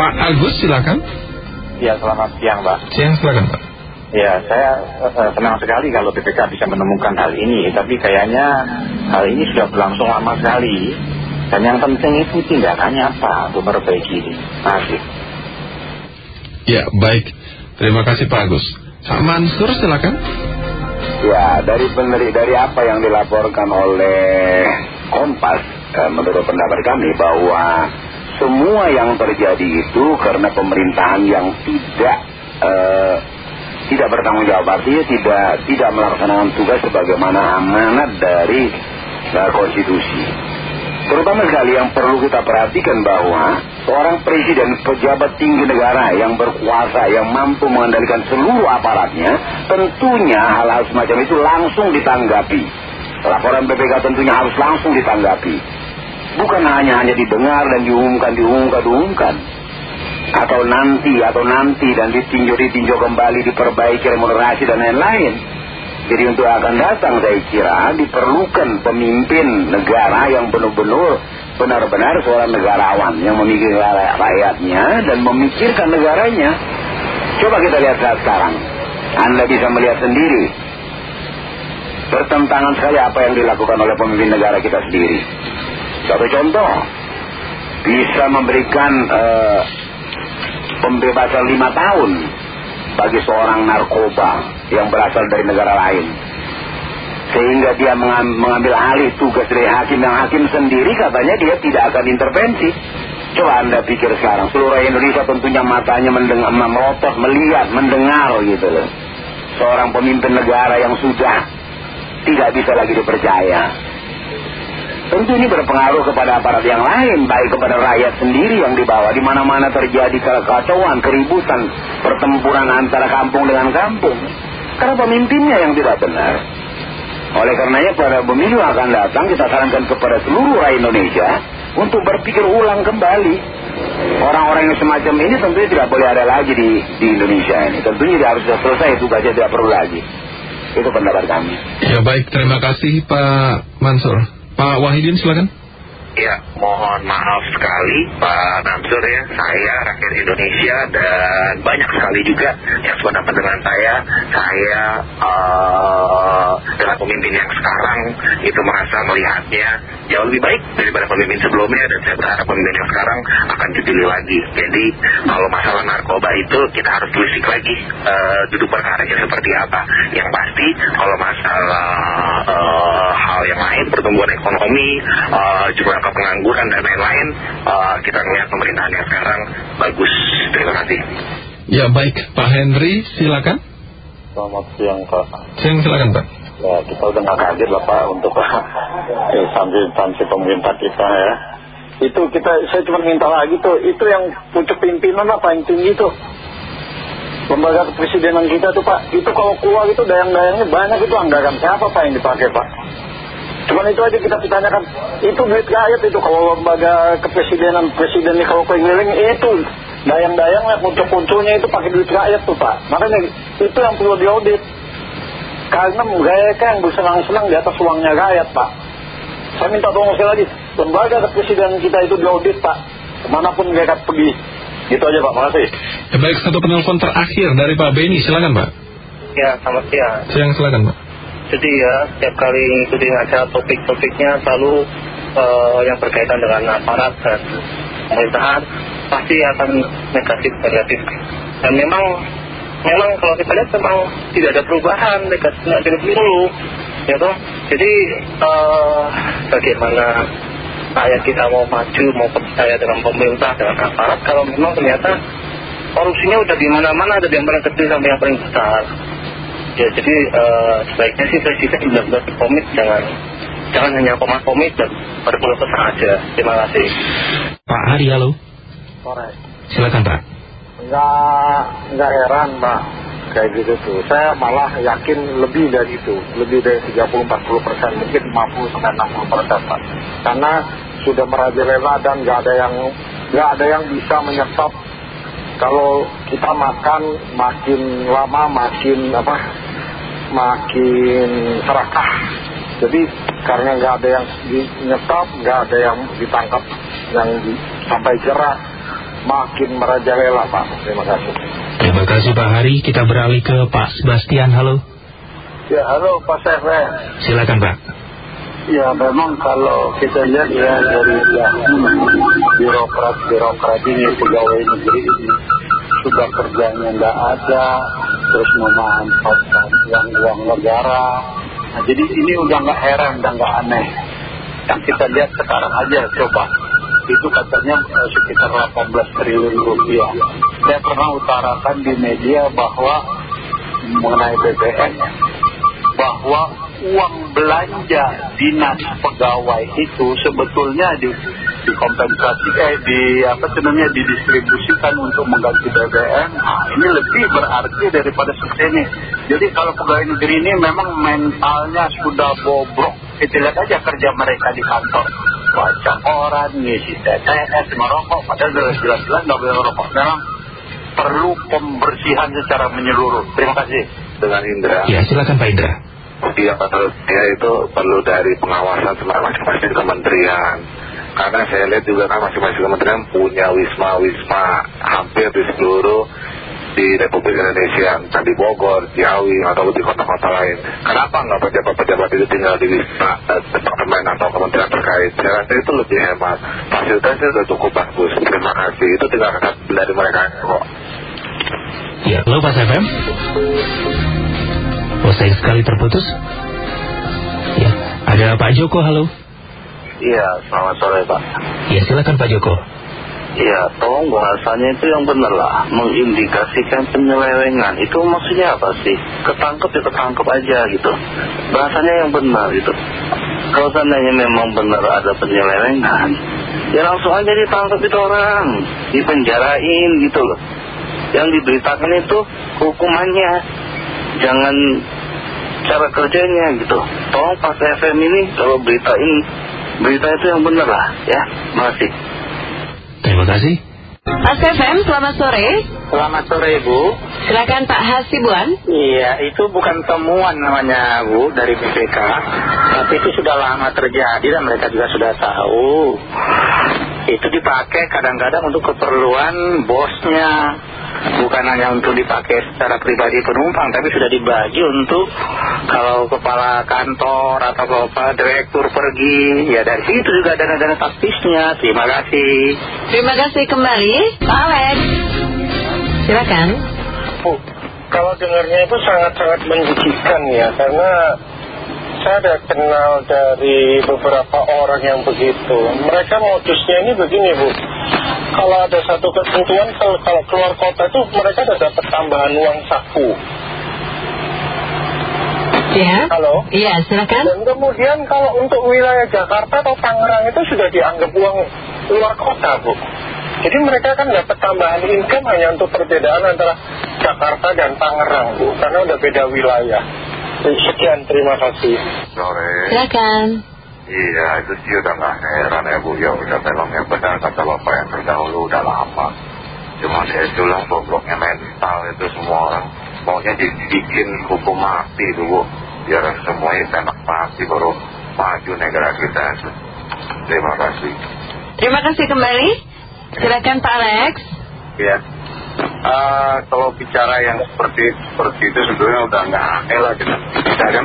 Pak Agus silakan. Ya, selamat siang, Pak. Siang silakan, Pak. Ya, saya uh, senang sekali kalau BPK bisa menemukan hal ini, tapi kayaknya hal ini sudah berlangsung lama sekali. Dan yang penting itu tindakannya apa untuk memperbaiki ini. Kasih. Ya, baik. Terima kasih Pak Agus. Pak Mansur silakan. Ya, dari peneri, dari apa yang dilaporkan oleh Kompas, eh, menurut pendapat kami bahwa semua yang terjadi itu karena pemerintahan yang tidak eh, tidak bertanggung jawab artinya tidak tidak melaksanakan tugas sebagaimana amanat dari uh, konstitusi. Terutama sekali yang perlu kita perhatikan bahwa seorang presiden pejabat tinggi negara yang berkuasa yang mampu mengendalikan seluruh aparatnya tentunya hal-hal semacam itu langsung ditanggapi. Laporan BPK tentunya harus langsung ditanggapi. Bukan hanya hanya didengar dan diumumkan, diumumkan, diumumkan atau nanti atau nanti dan ditinjau ditinjau kembali diperbaiki remunerasi dan lain-lain. Jadi untuk akan datang saya kira diperlukan pemimpin negara yang benar-benar benar-benar seorang negarawan yang memikirkan rakyatnya dan memikirkan negaranya. Coba kita lihat saat sekarang. Anda bisa melihat sendiri bertentangan sekali apa yang dilakukan oleh pemimpin negara kita sendiri. Satu contoh, bisa memberikan uh, pembebasan lima tahun bagi seorang narkoba yang berasal dari negara lain. Sehingga dia mengambil alih tugas dari hakim yang hakim sendiri katanya dia tidak akan intervensi. Coba anda pikir sekarang, seluruh Indonesia tentunya matanya mendengar, melotot, melihat, mendengar gitu loh. Seorang pemimpin negara yang sudah tidak bisa lagi dipercaya. Tentu ini berpengaruh kepada aparat yang lain, baik kepada rakyat sendiri yang dibawa. Di mana-mana terjadi kekacauan, keributan, pertempuran antara kampung dengan kampung. Karena pemimpinnya yang tidak benar. Oleh karenanya pada pemilu akan datang kita sarankan kepada seluruh rakyat Indonesia untuk berpikir ulang kembali. Orang-orang yang semacam ini tentunya tidak boleh ada lagi di, di Indonesia ini. Tentunya dia harus selesai tugasnya tidak perlu lagi. Itu pendapat kami. Ya baik, terima kasih Pak Mansur. Pak Wahidin silakan. Ya, mohon maaf sekali Pak Mansur ya, saya rakyat Indonesia dan banyak sekali juga yang sependapat dengan saya, saya uh, dengan pemimpin yang sekarang itu merasa melihatnya jauh lebih baik daripada pemimpin sebelumnya dan saya berharap pemimpin yang sekarang akan dipilih lagi. Jadi kalau masalah narkoba itu kita harus telisik lagi uh, duduk perkaranya seperti apa. Yang pasti kalau masalah uh, hal yang lain, pertumbuhan ekonomi, uh, juga angka pengangguran dan lain-lain, uh, kita melihat pemerintahan yang sekarang bagus. Terima kasih. Ya baik, Pak Henry silakan. Selamat siang Pak. Siang silakan Pak. Ya kita udah nggak kaget lah Pak untuk instansi pemerintah kita ya. Itu kita, saya cuma minta lagi tuh, itu yang pucuk pimpinan apa yang tinggi tuh. Lembaga kepresidenan kita tuh Pak, itu kalau keluar itu dayang-dayangnya banyak itu anggaran siapa Pak yang dipakai Pak? Cuman itu aja kita ditanyakan, itu duit rakyat itu kalau lembaga kepresidenan, presiden ini kalau keliling itu dayang-dayangnya, kuncul-kunculnya itu pakai duit rakyat tuh Pak. Makanya itu yang perlu diaudit. Karena mereka yang bersenang-senang di atas uangnya rakyat Pak. Saya minta tolong sekali lagi, lembaga kepresidenan kita itu diaudit Pak. Ke mana pun mereka pergi. Gitu aja Pak, makasih. Ya, baik, satu penelpon terakhir dari Pak Beni, silakan Pak. Ya, selamat siang. Siang, silakan Pak. Jadi ya, setiap kali ngikuti acara topik-topiknya selalu uh, yang berkaitan dengan aparat dan pemerintahan pasti akan negatif negatif. Dan memang memang kalau kita lihat memang tidak ada perubahan negatif negatif dulu, ya toh. Jadi uh, bagaimana rakyat kita mau maju mau percaya dengan pemerintah dengan aparat kalau memang ternyata korupsinya udah di mana-mana ada yang paling kecil sampai yang paling besar. Ya jadi uh, sebaiknya sih presiden benar-benar komit jangan jangan hanya komit-komit dan berpuluh pesan aja. Terima kasih. Pak Ari, halo. Sore. Silakan Pak. Nggak, nggak heran Pak kayak gitu tuh. Saya malah yakin lebih dari itu, lebih dari 30-40 persen, mungkin 50 sampai 60 persen Pak. Karena sudah merajalela dan nggak ada yang nggak ada yang bisa menyetop kalau kita makan makin lama makin apa makin serakah jadi karena nggak ada yang nyetop nggak ada yang ditangkap yang di, sampai jerah makin merajalela Pak. Terima kasih. Terima kasih Pak Hari. Kita beralih ke Pak Sebastian. Halo. Ya halo Pak Sefe. Silakan Pak. Ya memang kalau kita lihat ya dari yang birokrat-birokrat ini pegawai negeri ini sudah kerjanya nggak ada, terus memanfaatkan uang-uang negara. Nah, jadi ini udah nggak heran, udah nggak aneh. Yang kita lihat sekarang aja coba itu katanya eh, sekitar 18 triliun rupiah. Saya pernah utarakan di media bahwa mengenai BBM bahwa uang belanja dinas pegawai itu sebetulnya di, dikompensasi eh di apa sebenarnya didistribusikan untuk mengganti BBM. Nah, ini lebih berarti daripada ini. Jadi kalau pegawai negeri ini memang mentalnya sudah bobrok. Kita lihat aja kerja mereka di kantor. Baca koran, ngisi TTS, merokok. Padahal jelas-jelas nggak boleh merokok. Memang perlu pembersihan secara menyeluruh. Terima kasih. Dengan Indra. Ya, silakan Pak Indra. Iya menurut saya itu perlu dari pengawasan masing-masing kementerian. Karena saya lihat juga kan masing-masing kementerian punya wisma-wisma hampir di seluruh di Republik Indonesia, entah di Bogor, Ciawi, atau di kota-kota lain. Kenapa nggak pejabat-pejabat itu tinggal di wisma eh, departemen atau kementerian terkait? Saya rasa itu lebih hemat. Fasilitasnya sudah cukup bagus. Terima kasih. Itu tinggal dari mereka kok. Ya, halo Pak FM. Oh, sayang sekali terputus. Ya, ada Pak Joko, halo. Iya, selamat sore Pak. Ya, silakan Pak Joko. Iya, tolong bahasanya itu yang benar lah. Mengindikasikan penyelewengan. Itu maksudnya apa sih? Ketangkep ya ketangkep aja gitu. Bahasanya yang benar gitu. Kalau seandainya memang benar ada penyelewengan, ya langsung aja ditangkap itu orang. Dipenjarain gitu loh. Yang diberitakan itu hukumannya. Jangan cara kerjanya gitu. Tolong pas FM ini kalau beritain berita itu yang benar lah ya. Makasih. Terima kasih. Mas FM, selamat sore. Selamat sore Bu. Silakan Pak Hasibuan. Iya, itu bukan temuan namanya Bu dari BPK. Tapi itu sudah lama terjadi dan mereka juga sudah tahu. Itu dipakai kadang-kadang untuk keperluan bosnya. Bukan hanya untuk dipakai secara pribadi penumpang, tapi sudah dibagi untuk kalau kepala kantor atau kepala direktur pergi. Ya dari situ juga dana-dana taktisnya. Terima kasih. Terima kasih kembali, Pak Alex. Silakan. Bu, kalau dengarnya itu sangat-sangat menjijikan ya, karena saya ada kenal dari beberapa orang yang begitu. Mereka modusnya ini begini Bu, kalau ada satu ketentuan kalau, kalau keluar kota itu mereka ada dapat tambahan uang saku. Ya. Halo? Iya, silakan. Dan kemudian kalau untuk wilayah Jakarta atau Tangerang itu sudah dianggap uang luar kota Bu. Jadi mereka kan dapat tambahan income hanya untuk perbedaan antara Jakarta dan Tangerang Bu, karena udah beda wilayah. Sekian, terima kasih. Sore. Silakan. Iya, itu sih udah nggak heran ya Bu. Ya udah memang yang benar kata Bapak yang terdahulu udah lama. Cuma ya itulah bobroknya mental itu semua orang. Maunya dibikin hukum mati dulu. Biar semuanya enak mati baru maju negara kita. Terima kasih. Terima kasih kembali. Silakan Pak Alex. Ya. Ah, kalau bicara yang seperti seperti itu sebenarnya udah nggak aneh lah kita kan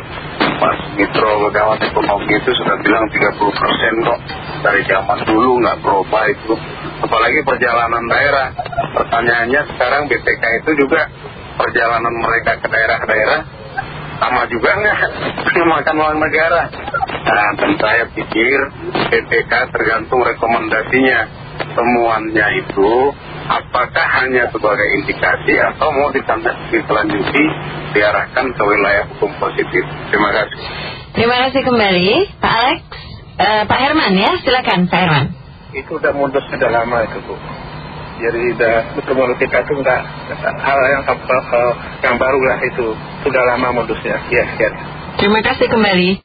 Mas Mitro Pegawat Ekonomi itu sudah bilang 30% kok dari zaman dulu nggak berubah itu. Apalagi perjalanan daerah. Pertanyaannya sekarang BPK itu juga perjalanan mereka ke daerah-daerah sama juga nggak? Makan uang negara. Nah dan saya pikir BPK tergantung rekomendasinya. Temuannya itu apakah hanya sebagai indikasi atau mau ditindaklanjuti diarahkan ke wilayah hukum positif. Terima kasih. Terima kasih kembali, Pak Alex. Eh, Pak Herman ya, silakan Pak Herman. Itu udah mundur sudah lama itu Bu. Jadi udah temuan kita itu enggak hal yang, yang baru lah itu. Sudah lama modusnya. Ya, sekian. Terima kasih kembali.